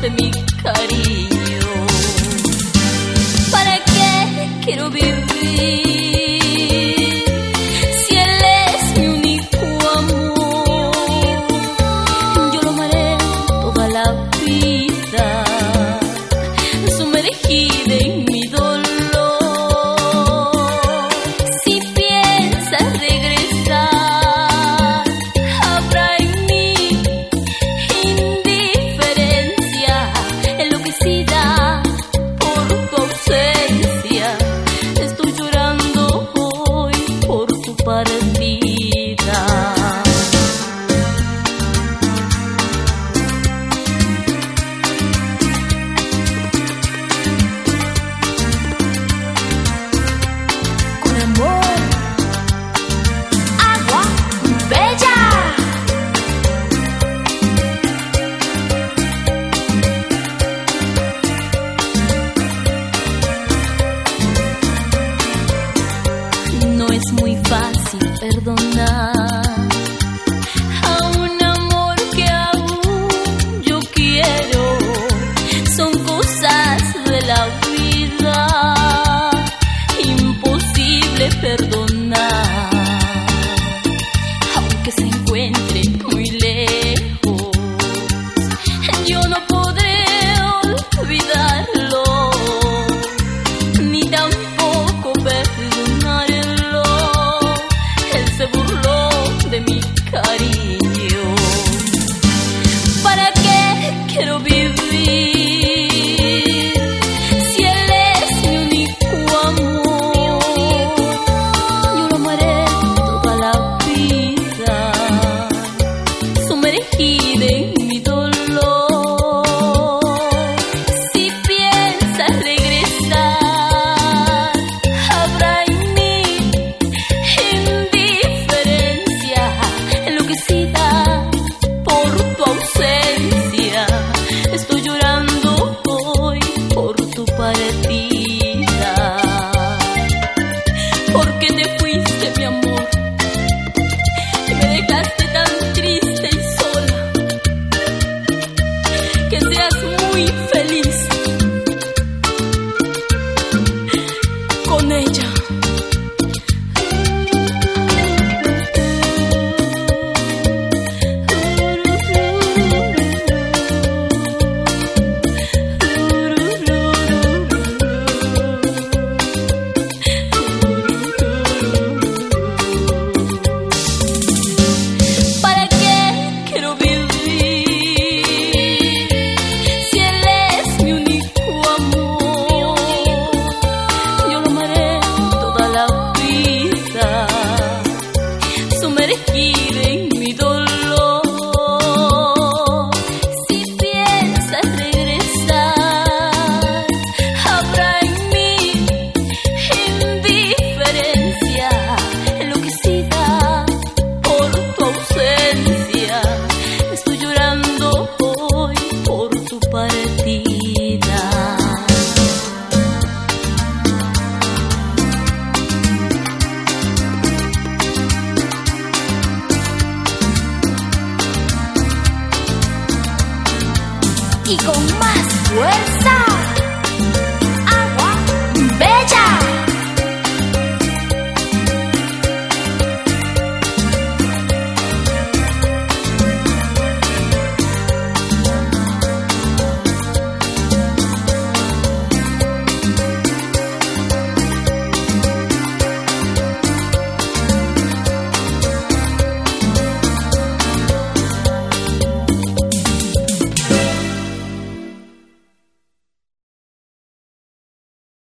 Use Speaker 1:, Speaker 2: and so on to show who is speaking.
Speaker 1: de mi cariño. ¿Para qué quiero vivir? perdonar a un amor que aún yo quiero. Son cosas de la vida, imposible perdonar, aunque se encuentre muy lejos. Yo no podré olvidar. Y mi dolor, si piensas regresar, habrá en mí indiferencia. Lo que sigas por tu ausencia, estoy llorando hoy por tu partida. y con más fuerza.